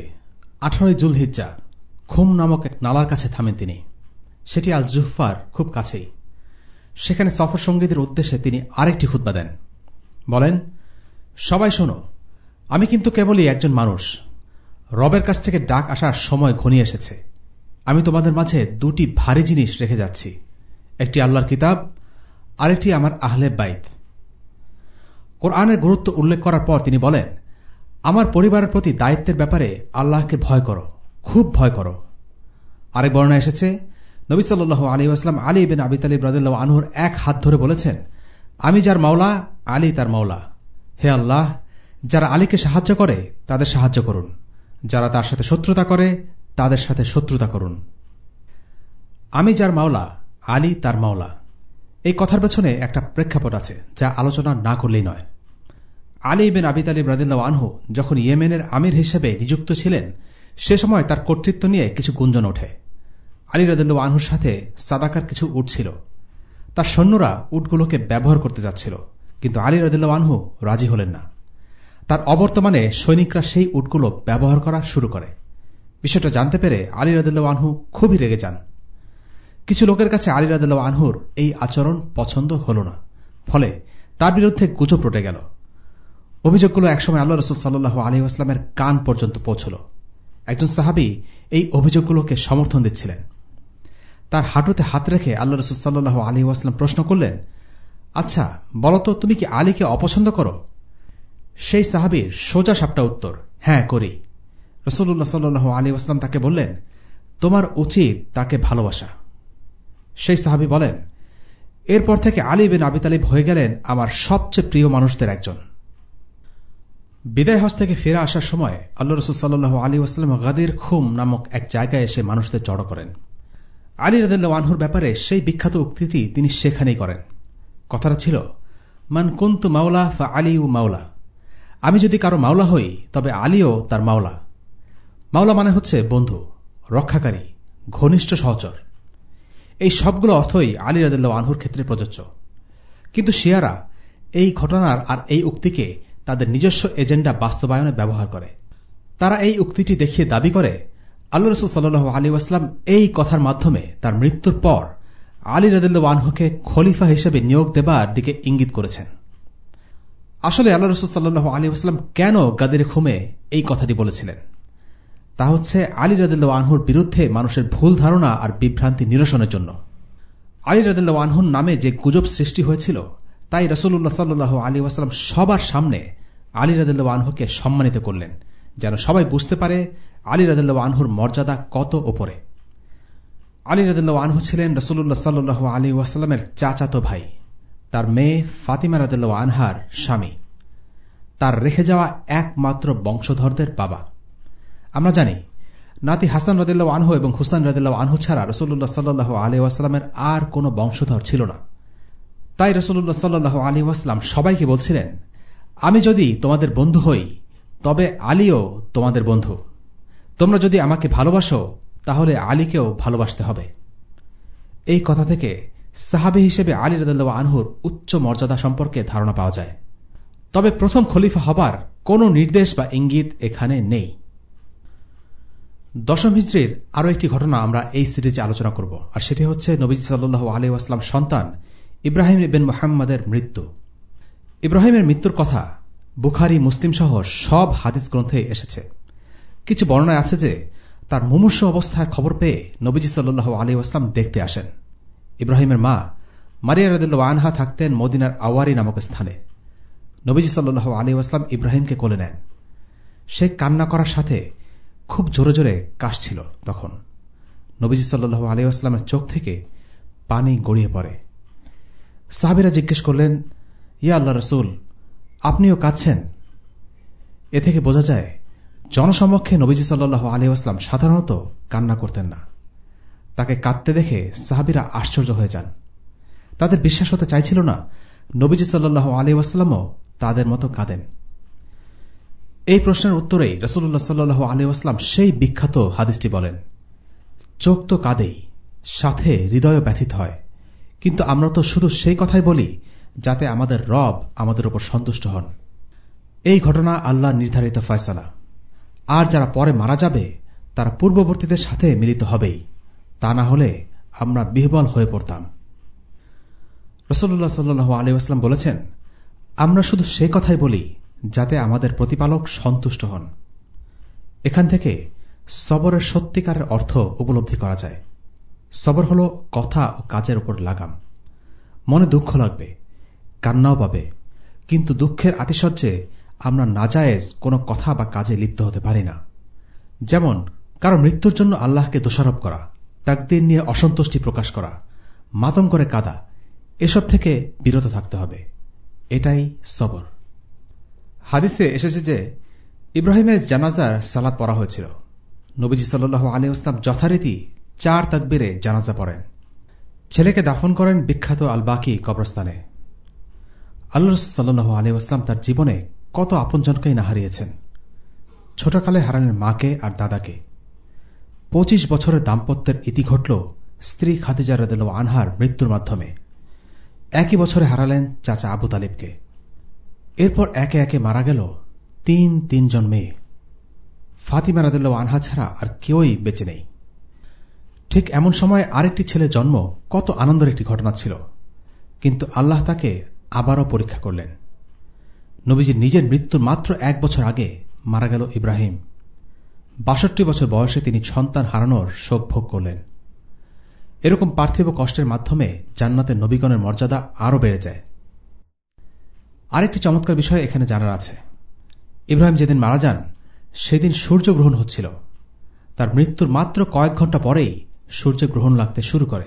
আঠারোই জুলহিজ্জা খুম নামক এক নালার কাছে থামেন তিনি। সেটি আল জুহফার খুব কাছেই। সেখানে সফর সঙ্গীদের উদ্দেশ্যে তিনি আরেকটি খুদ্া দেন। বলেন, সবাই শোনো, আমি কিন্তু কেবলই একজন মানুষ। রবের কাছ থেকে ডাক আসার সময় ঘনিয়ে এসেছে। আমি তোমাদের মাঝে দুটি ভারী জিনিস রেখে যাচ্ছি। একটি আল্লাহর কিতাব, আরেকটি আমার আহলে বাইত। কোরআনের গুরুত্ব উল্লেখ করার পর তিনি বলেন, আমার পরিবারের প্রতি দায়িত্বের ব্যাপারে আল্লাহকে ভয় করো, খুব ভয় করো। আরেক বর্ণনা এসেছে নবী সাল্লু আলী আসলাম আলী বিন আবি তালিব রাদিল্লাহ আনহুর এক হাত ধরে বলেছেন, আমি যার মাওলা, আলী তার মাওলা। হে আল্লাহ, যারা আলীকে সাহায্য করে, তাদের সাহায্য করুন। যারা তার সাথে শত্রুতা করে, তাদের সাথে শত্রুতা করুন। আমি যার মাওলা, আলী তার মাওলা। এই কথার পেছনে একটা প্রেক্ষাপট আছে, যা আলোচনা না করলেই নয়। আলী বিন আবি তালিব রাদিল্লা আনহু যখন ইয়েমেনের আমির হিসেবে নিযুক্ত ছিলেন, সে সময় তার কর্তৃত্ব নিয়ে কিছু গুঞ্জন ওঠে। আলী রাদিল্লা আনহুর সাথে সাদাকার কিছু উট ছিল। তার সৈন্যরা উটগুলোকে ব্যবহার করতে যাচ্ছিল, কিন্তু আলী রাদিল্লা আনহু রাজি হলেন না। তার অবর্তমানে সৈনিকরা সেই উটগুলো ব্যবহার করা শুরু করে। বিষয়টা জানতে পেরে আলী রাদিল্লা আনহু খুবই রেগে যান। কিছু লোকের কাছে আলী রাদিল্লা আনহুর এই আচরণ পছন্দ হল না। ফলে তার বিরুদ্ধে গুজব রটে গেল। অভিযোগগুলো একসময় আল্লাহ রসুল সাল্লু আলী আসলামের কান পর্যন্ত পৌঁছল। একজন সাহাবি এই অভিযোগগুলোকে সমর্থন দিচ্ছিলেন। তার হাঁটুতে হাত রেখে আল্লাহ রসুল সাল্লু আলী আসলাম প্রশ্ন করলেন আচ্ছা বলতো তুমি কি আলীকে অপছন্দ করো? সেই সাহাবির সোজা সাপটা উত্তর হ্যাঁ করি। রসুল্লাহ সাল্লু আলী আসলাম তাকে বললেন, তোমার উচিত তাকে ভালোবাসা। সেই সাহাবি বলেন, এরপর থেকে আলী বিন আবি তালিব হয়ে গেলেন আমার সবচেয়ে প্রিয় মানুষদের একজন। বিদায় হজ থেকে ফিরে আসার সময় আল্লাহ রসুল সাল্লু আলী ওয়াস্লাম গাদির খুম নামক এক জায়গায় এসে মানুষদের জড়ো করেন। আলী রাদিল্লা আনহুর ব্যাপারে সেই বিখ্যাত উক্তিটি তিনি সেখানেই করেন। কথাটা ছিল, মান কুন্তু মাওলা ফা আলী ও মাওলা। আমি যদি কারও মাওলা হই, তবে আলীও তার মাওলা। মাওলা মানে হচ্ছে বন্ধু, রক্ষাকারী, ঘনিষ্ঠ সহচর। এই সবগুলো অর্থই আলী রাদিল্লা আনহুর ক্ষেত্রে প্রযোজ্য। কিন্তু শিয়ারা এই ঘটনার আর এই উক্তিকে তাদের নিজস্ব এজেন্ডা বাস্তবায়নে ব্যবহার করে। তারা এই উক্তিটি দেখিয়ে দাবি করে আল্লাহ রসুল সাল্লু আলী আসলাম এই কথার মাধ্যমে তার মৃত্যুর পর আলী রাদিল্লা আনহুকে খলিফা হিসেবে নিয়োগ দেবার দিকে ইঙ্গিত করেছেন। আসলে আল্লাহ রসুল সাল্লু আলী আসলাম কেন গাদের খুমে এই কথাটি বলেছিলেন? তা হচ্ছে আলী রাদিল্লা আনহুর বিরুদ্ধে মানুষের ভুল ধারণা আর বিভ্রান্তি নিরসনের জন্য। আলী রাদিল্লা আনহুর নামে যে গুজব সৃষ্টি হয়েছিল, তাই রসুল্লাহ সাল্লু আলী ওয়াসালাম সবার সামনে আলী রাদিল্লা আনহুকে সম্মানিত করলেন, যেন সবাই বুঝতে পারে আলী রাদিল্লা আনহুর মর্যাদা কত ওপরে আলী রাদিল্লা আনহু ছিলেন রসুল্লাহ সাল্লু আলী ওয়াসালামের চাচাতো ভাই। তার মেয়ে ফাতিমা রাদিল্লা আনহার স্বামী। তার রেখে যাওয়া একমাত্র বংশধরদের বাবা। আমরা জানি, নাতি হাসান রদিল্লা আনহু এবং হুসান রদিল্লা আনহু ছাড়া রসুল্লাহ সাল্লাহ আলী ওয়াসালামের আর কোনো বংশধর ছিল না। তাই রসুল্লাহ সাল্লাহ আলী ওয়াসলাম সবাইকে বলছিলেন, আমি যদি তোমাদের বন্ধু হই, তবে আলীও তোমাদের বন্ধু। তোমরা যদি আমাকে ভালোবাসো, তাহলে আলীকেও ভালোবাসতে হবে। এই কথা থেকে সাহাবি হিসেবে আলী রদুল্লাহ আনহুর উচ্চ মর্যাদা সম্পর্কে ধারণা পাওয়া যায়। তবে প্রথম খলিফা হবার কোনো নির্দেশ বা ইঙ্গিত এখানে নেই। দশম হিজড়ির আরও একটি ঘটনা আমরা এই সিরিজে আলোচনা করব, আর সেটি হচ্ছে নবীজ সাল্লু আলহাম সন্তান ইব্রাহিম ইবেন মোহাম্মদের মৃত্যু। ইব্রাহিমের মৃত্যুর কথা বুখারি, মুসলিম সহ সব হাদিস গ্রন্থে এসেছে। কিছু বর্ণায় আছে যে তার মুমূর্ষ অবস্থার খবর পেয়ে নবীজি সাল্লু আলী আসলাম দেখতে আসেন। ইব্রাহিমের মা মারিয়া রদুল্লা আনহা থাকতেন মদিনার আওয়ারি নামক স্থানে। নবীজি সাল্লু আলী আসলাম ইব্রাহিমকে কোলে নেন। সে কান্না করার সাথে খুব জোরে জোরে কাশছিল তখন। নবীজি সাল্লু আলী আসলামের চোখ থেকে পানি গড়িয়ে পড়ে। সাহাবিরা জিজ্ঞেস করলেন, ইয়া আল্লাহ রসুল, আপনিও কাঁদছেন? এ থেকে বোঝা যায় জনসমক্ষে নবীজি আলী আসলাম সাধারণত কান্না করতেন না। তাকে কাঁদতে দেখে সাহাবিরা আশ্চর্য হয়ে যান। তাদের বিশ্বাস হতে চাইছিল না, নবীজি আলী আসলামও তাদের মতো কাঁদেন। এই প্রশ্নের উত্তরেই রসুল্লাহ সাল্লু আলী আসলাম সেই বিখ্যাত হাদিসটি বলেন, চোখ তো কাঁদেই, সাথে হৃদয় ব্যথিত হয়। কিন্তু আমরা তো শুধু সেই কথাই বলি, যাতে আমাদের রব আমাদের উপর সন্তুষ্ট হন। এই ঘটনা আল্লাহ নির্ধারিত ফয়সালা। আর যারা পরে মারা যাবে, তারা পূর্ববর্তীদের সাথে মিলিত হবেই। তা না হলে আমরা বিহবল হয়ে পড়তাম। রসল্লাহ সাল্লু আলিউসলাম বলেছেন, আমরা শুধু সে কথাই বলি যাতে আমাদের প্রতিপালক সন্তুষ্ট হন। এখান থেকে সবরের সত্যিকারের অর্থ উপলব্ধি করা যায়। সবর হল কথা ও কাজের উপর লাগাম। মনে দুঃখ লাগবে, কান্নাও পাবে, কিন্তু দুঃখের আতিশয্যে আমরা নাজায়েজ কোনো কথা বা কাজে লিপ্ত হতে পারি না। যেমন, কারও মৃত্যুর জন্য আল্লাহকে দোষারোপ করা তাকদিন নিয়ে অসন্তুষ্টি প্রকাশ করা, মাতম করে কাদা, এসব থেকে বিরত থাকতে হবে। এটাই সবর। হাদিসে এসেছে যে, ইব্রাহিমের জানাজার সালাদ পড়া হয়েছিল। নবীজি সাল্লু আলী ইসলাম যথারীতি চার তাকবিরে জানাজা পড়েন। ছেলেকে দাফন করেন বিখ্যাত আলবাকি কবরস্থানে। আল্লাহ সাল্লু আলী আসলাম তার জীবনে কত আপনজনকেই না হারিয়েছেন। ছোটকালে হারালেন মাকে আর দাদাকে। পঁচিশ বছরের দাম্পত্যের ইতি ঘটল স্ত্রী খাদিজা রদেল আনহার মৃত্যুর মাধ্যমে। একই বছরে হারালেন চাচা আবু তালিবকে। এরপর একে একে মারা গেল তিন তিনজন মেয়ে। ফাতিমা রাদেল্লা আনহা ছাড়া আর কেউই বেঁচে নেই। ঠিক এমন সময় আরেকটি ছেলে জন্ম, কত আনন্দের একটি ঘটনা ছিল। কিন্তু আল্লাহ তাকে আবারও পরীক্ষা করলেন। নবীজির নিজের মৃত্যুর মাত্র এক বছর আগে মারা গেল ইব্রাহিম। বাষট্টি বছর বয়সে তিনি সন্তান হারানোর শোক ভোগ করলেন। এরকম পার্থিব কষ্টের মাধ্যমে জান্নাতের নবীগণের মর্যাদা আরও বেড়ে যায়। আরেকটি চমৎকার বিষয় এখানে জানার আছে। ইব্রাহিম যেদিন মারা যান, সেদিন সূর্যগ্রহণ হচ্ছিল। তার মৃত্যুর মাত্র কয়েক ঘণ্টা পরেই সূর্যগ্রহণ লাগতে শুরু করে।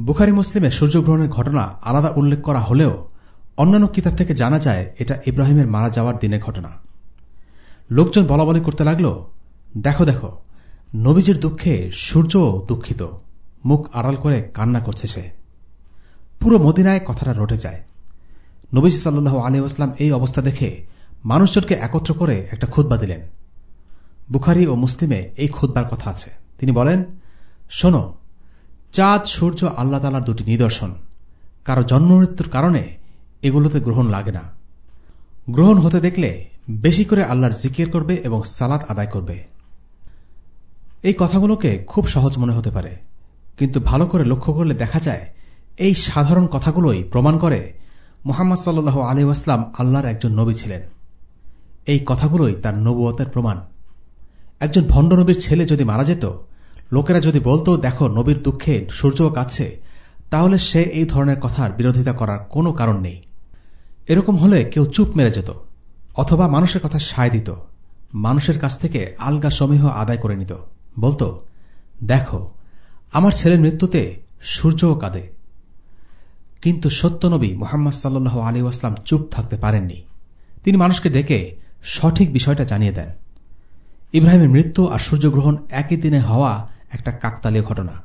বুখারি মুসলিমে সূর্যগ্রহণের ঘটনা আলাদা উল্লেখ করা হলেও অন্যান্য কিতাব থেকে জানা যায়, এটা ইব্রাহিমের মারা যাওয়ার দিনের ঘটনা। লোকজন বলা বলি করতে লাগল, দেখো দেখো, নবীজির দুঃখে সূর্য দুঃখিত। মুখ আড়াল করে কান্না করছে সে। পুরো মদিনায় কথাটা রটে যায়। নবীজি সাল্লু আলিউসলাম এই অবস্থা দেখে মানুষজনকে একত্র করে একটা খুদ্া দিলেন। বুখারি ও মুসলিমে এই খুদ্বার কথা আছে। তিনি বলেন, শোনো, চাঁদ, সূর্য, আল্লাহ তালার দুটি নিদর্শন। কারও জন্মমৃত্যুর কারণে এগুলোতে গ্রহণ লাগে না। গ্রহণ হতে দেখলে বেশি করে আল্লাহর জিকির করবে এবং সালাত আদায় করবে। এই কথাগুলোকে খুব সহজ মনে হতে পারে, কিন্তু ভালো করে লক্ষ্য করলে দেখা যায় এই সাধারণ কথাগুলোই প্রমাণ করে মোহাম্মদ সাল্লু আলী আসলাম আল্লাহর একজন নবী ছিলেন। এই কথাগুলোই তার নবুয়তের প্রমাণ। একজন ভণ্ড নবীর ছেলে যদি মারা যেত, লোকেরা যদি বলতো, দেখো, নবীর দুঃখে সূর্যও কাছে তাহলে সে এই ধরনের কথার বিরোধিতা করার কোনো কারণ নেই। এরকম হলে কেউ চুপ মেরে যেত, অথবা মানুষের কথা সায় দিত, মানুষের কাছ থেকে আলগা সমীহ আদায় করে নিত। বলতো, দেখো, আমার ছেলের মৃত্যুতে সূর্যও কাঁদে। কিন্তু সত্যনবী মোহাম্মদ সাল্লু আলী আসলাম চুপ থাকতে পারেননি। তিনি মানুষকে ডেকে সঠিক বিষয়টা জানিয়ে দেন। ইব্রাহিমের মৃত্যু আর সূর্যগ্রহণ একই দিনে হওয়া একটা কাকতালীয় ঘটনা।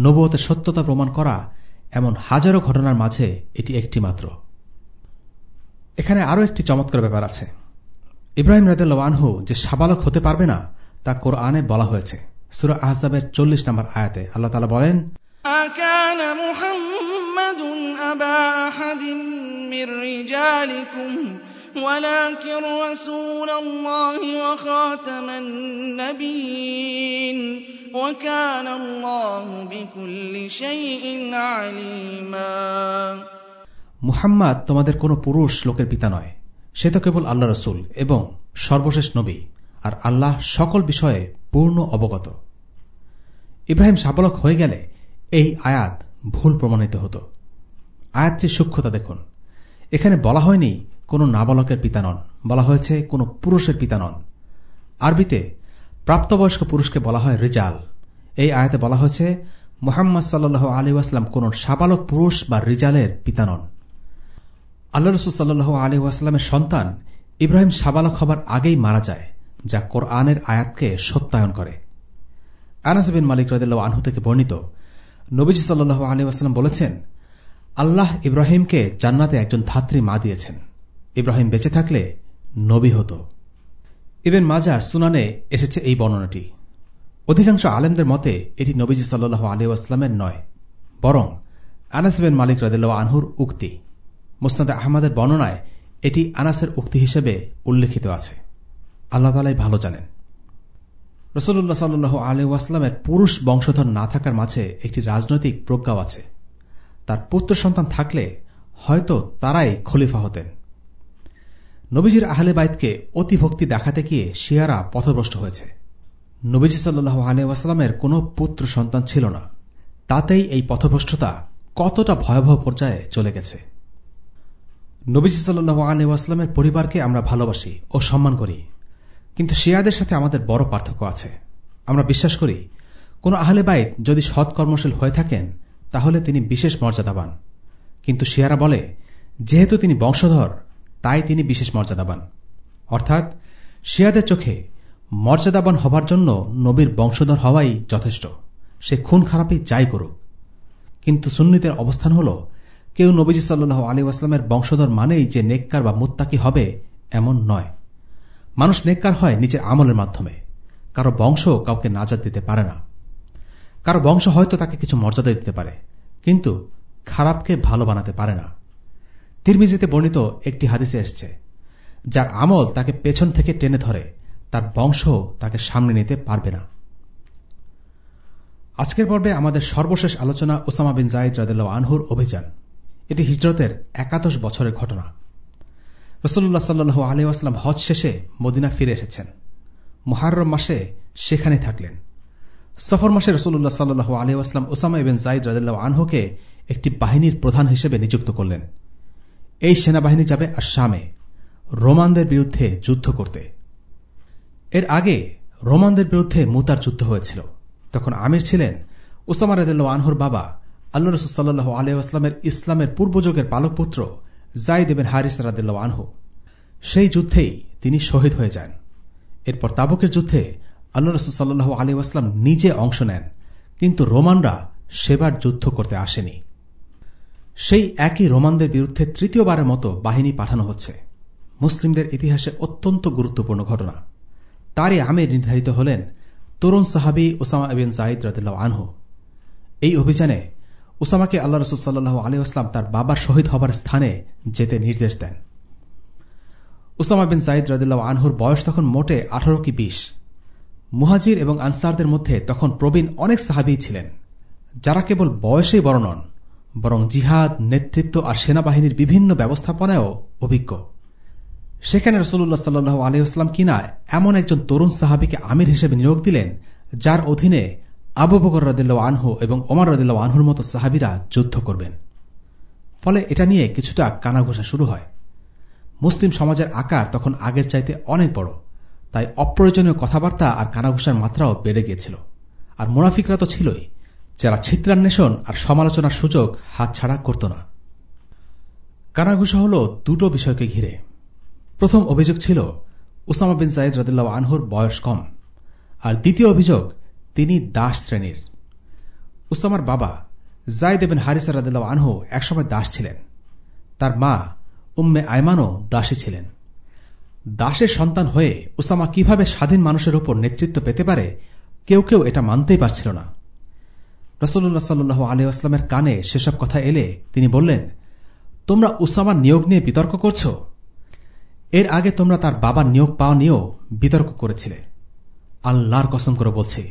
নবুয়তের সত্যতা প্রমাণ করা এমন হাজারো ঘটনার মাঝে এটি একটি মাত্র এখানে আরও একটি চমৎকার ব্যাপার আছে ইব্রাহিম রাদেল্লানহু যে সাবালক হতে পারবে না তা কোরআনে বলা হয়েছে সুরা আহজাবের চল্লিশ নম্বর আয়াতে আল্লাহ তালা বলেন ما كان محمد أبا أحد من رجالكم ولكن رسول الله وخاتم النبيين وكان الله بكل شيء عليما মুহাম্মদ তোমাদের কোনো পুরুষ লোকের পিতা নয়। সে তো কেবল আল্লাহ রসুল এবং সর্বশেষ নবী আর আল্লাহ সকল বিষয়ে পূর্ণ অবগত। ইব্রাহিম সাবলক হয়ে গেলে এই আয়াত ভুল প্রমাণিত হতো। আয়াতটির সূক্ষ্মতা দেখুন। এখানে বলা হয়নি কোনো নাবালকের পিতা নন, বলা হয়েছে কোনো পুরুষের পিতা নন। আরবিতে প্রাপ্তবয়স্ক পুরুষকে বলা হয় রিজাল। এই আয়াতে বলা হয়েছে, মোহাম্মদ সাল্লু আলী আসলাম কোন সাবালক পুরুষ বা রিজালের পিতা নন। আল্লাহ রসুল সাল্লু আলী আসলামের সন্তান ইব্রাহিম সাবালক হবার আগেই মারা যায়, যা কোরআনের আয়াতকে সত্যায়ন করে। আনাসবিন মালিক রদিল্লা আনহু থেকে বর্ণিত, নবীজি সাল্লু আলী আসলাম বলেছেন, আল্লাহ ইব্রাহিমকে জান্নাতে একজন ধাত্রী মা দিয়েছেন। ইব্রাহিম বেঁচে থাকলে নবী হতো। ইবেন মাজার সুনানে এসেছে এই বর্ণনাটি। অধিকাংশ আলেমদের মতে এটি নবীজি সাল্লু আলী আসলামের নয়, বরং আনাসবেন মালিক রদিল্লা আনহুর উক্তি। মুসনাদে আহমদের বর্ণনায় এটি আনাসের উক্তি হিসেবে উল্লেখিত আছে। আল্লাহ তালাই ভালো জানেন। রসুল্লাহ সাল্লু আলী ওয়াসলামের পুরুষ বংশধর না থাকার মাঝে একটি রাজনৈতিক প্রজ্ঞাও আছে। তার পুত্র সন্তান থাকলে হয়তো তারাই খলিফা হতেন। নবীজির আহলে বাইতকে অতিভক্তি দেখাতে গিয়ে শিয়ারা পথভ্রষ্ট হয়েছে। নবীজি সাল্লু ওয়াসালামের কোনো পুত্র সন্তান ছিল না। তাতেই এই পথভ্রষ্টতা কতটা ভয়াবহ পর্যায়ে চলে গেছে। নবীজি সাল্লু আলী ওয়াসলামের পরিবারকে আমরা ভালোবাসি ও সম্মান করি। কিন্তু শিয়াদের সাথে আমাদের বড় পার্থক্য আছে। আমরা বিশ্বাস করি, কোন আহলে বাইত যদি সৎকর্মশীল হয়ে থাকেন, তাহলে তিনি বিশেষ মর্যাদাবান। কিন্তু শিয়ারা বলে, যেহেতু তিনি বংশধর, তাই তিনি বিশেষ মর্যাদাবান। অর্থাৎ, শিয়াদের চোখে মর্যাদাবান হবার জন্য নবীর বংশধর হওয়াই যথেষ্ট। সে খুন খারাপই যাই করুক। কিন্তু সুন্নিতের অবস্থান হল কেউ নবীজি সাল্লু আলী আসলামের বংশধর মানেই যে নেককার বা মুত্তাকি হবে, এমন নয়। মানুষ নেককার হয় নিজের আমলের মাধ্যমে। কারও বংশ কাউকে নাজাদ দিতে পারে না। কারও বংশ হয়তো তাকে কিছু মর্যাদা দিতে পারে, কিন্তু খারাপকে ভালো বানাতে পারে না। তিরমিজিতে বর্ণিত একটি হাদিসে এসছে, যার আমল তাকে পেছন থেকে টেনে ধরে, তার বংশ তাকে সামনে নিতে পারবে না। আজকের পর্বে আমাদের সর্বশেষ আলোচনা ওসামা বিন জাইদ রাদিল্লা আনহুর অভিযান। এটি হিজরতের একাদশ বছরের ঘটনা। রসল্লাহ সাল্লু আলী আসলাম হজ শেষে মদিনা ফিরে এসেছেন। মহারম মাসে সেখানে থাকলেন। সফর মাসে রসুল্লাহ সাল্লু আলী আসলাম ওসামা ইবেন জাইদ রাদিল্লা আনহুকে একটি বাহিনীর প্রধান হিসেবে নিযুক্ত করলেন। এই সেনাবাহিনী যাবে আর আসামে রোমানদের বিরুদ্ধে যুদ্ধ করতে। এর আগে রোমানদের বিরুদ্ধে মুতার যুদ্ধ হয়েছিল। তখন আমির ছিলেন ওসামা রাদিল্লা আনহুর বাবা আল্লাহ রসুল্লাহ আলিয়াস্লামের ইসলামের পূর্বযুগের পালক পুত্র জাইদ এবেন হারিস রাদিল্লা আনহু। সেই যুদ্ধেই তিনি শহীদ হয়ে যান। এরপর তাবুকের যুদ্ধে আল্লাহ রসুল্লাহ আলী আসলাম নিজে অংশ নেন, কিন্তু রোমানরা সেবার যুদ্ধ করতে আসেনি। সেই একই রোমানদের বিরুদ্ধে তৃতীয়বারের মতো বাহিনী পাঠানো হচ্ছে। মুসলিমদের ইতিহাসে অত্যন্ত গুরুত্বপূর্ণ ঘটনা। তারই আমির নির্ধারিত হলেন তরুণ সাহাবি ওসামা এবিন জাইদ রাদিল্লাহ আনহু। এই অভিযানে ওসামাকে আল্লাহ রসুল সাল্লাহ আলী আসলাম তার বাবার শহীদ হবার স্থানে যেতে নির্দেশ দেন। উসামা বিন সাইদ রাদিল্লাহ আনহুর বয়স তখন মোটে আঠারো কি বিশ। মুহাজির এবং আনসারদের মধ্যে তখন প্রবীণ অনেক সাহাবি ছিলেন। যারা কেবল বয়সেই বড় নন, বরং জিহাদ, নেতৃত্ব আর সেনাবাহিনীর বিভিন্ন ব্যবস্থাপনায়ও অভিজ্ঞ। সেখানে রসুল্লাহ সাল্লু আলহাম কিনা এমন একজন তরুণ সাহাবিকে আমির হিসেবে নিয়োগ দিলেন, যার অধীনে আবু বকর রদিল্লা আনহু এবং ওমর রদিল্লা আনহুর মতো সাহাবিরা যুদ্ধ করবেন। ফলে এটা নিয়ে কিছুটা কানাঘোষা শুরু হয়। মুসলিম সমাজের আকার তখন আগের চাইতে অনেক বড়। তাই অপ্রয়োজনীয় কথাবার্তা আর কানাঘুষার মাত্রাও বেড়ে গিয়েছিল। আর মোনাফিকরা তো ছিলই। যারা ছিত্রান্বেষণ আর সমালোচনার সুযোগ হাতছাড়া করত না। কানাঘুষা হল দুটো বিষয়কে ঘিরে। প্রথম অভিযোগ ছিল, উসামা বিন সাইদ রদুল্লাহ আনহুর বয়স কম। আর দ্বিতীয় অভিযোগ তিনি দাস শ্রেণির। উসামার বাবা জায়দ এবেন হারিসা রদুল্লাহ আনহু একসময় দাস ছিলেন। তার মা উম্মে আয়মানও দাসী ছিলেন। দাসের সন্তান হয়ে উসামা কীভাবে স্বাধীন মানুষের উপর নেতৃত্ব পেতে পারে, কেউ কেউ এটা মানতেই পারছিল না। রসল্লাহ সাল্লু আলিউসলামের কানে সেসব কথা এলে তিনি বললেন, তোমরা উসামার নিয়োগ নিয়ে বিতর্ক করছ? এর আগে তোমরা তার বাবার নিয়োগ পাওয়া নিয়েও বিতর্ক করেছিলে। আল্লাহর কসম করে বলছি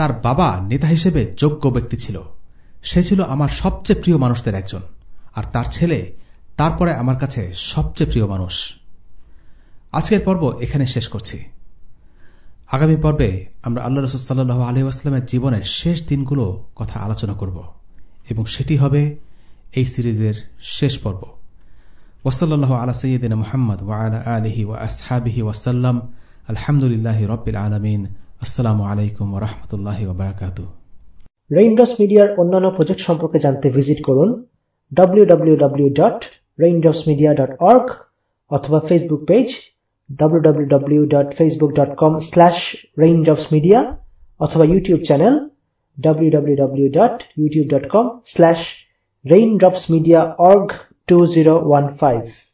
তার বাবা নেতা হিসেবে যোগ্য ব্যক্তি ছিল। সে ছিল আমার সবচেয়ে প্রিয় মানুষদের একজন। আর তার ছেলে তারপরে আমার কাছে সবচেয়ে প্রিয় মানুষ। আজকের পর্ব এখানে শেষ করছি। আগামী পর্বে আমরা আল্লাহ রসুল্লাহ আলহিউসলামের জীবনের শেষ দিনগুলো কথা আলোচনা করব। এবং সেটি হবে এই সিরিজের শেষ পর্ব। ওসল্লাহ আলা সঈদিন মোহাম্মদ ওয়ালা আলহি ওয়া আসহাবিহি ওয়াসাল্লাম আলহামদুলিল্লাহ রবিল আলমিন। আসসালামু আলাইকুম ওরহমতুল্লাহ ওবরাকাত রেইনড্রপস মিডিয়ার অন্যান্য প্রজেক্ট সম্পর্কে জানতে ভিজিট করুন www.raindropsmedia.org অথবা ফেসবুক পেজ www.facebook.com/raindropsmedia অথবা ইউটিউব চ্যানেল www.youtube.com/raindropsmediaorg2015